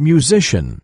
musician.